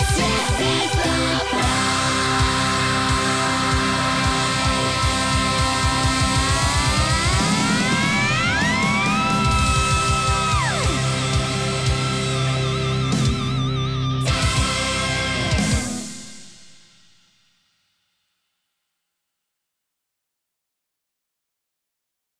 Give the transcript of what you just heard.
Sing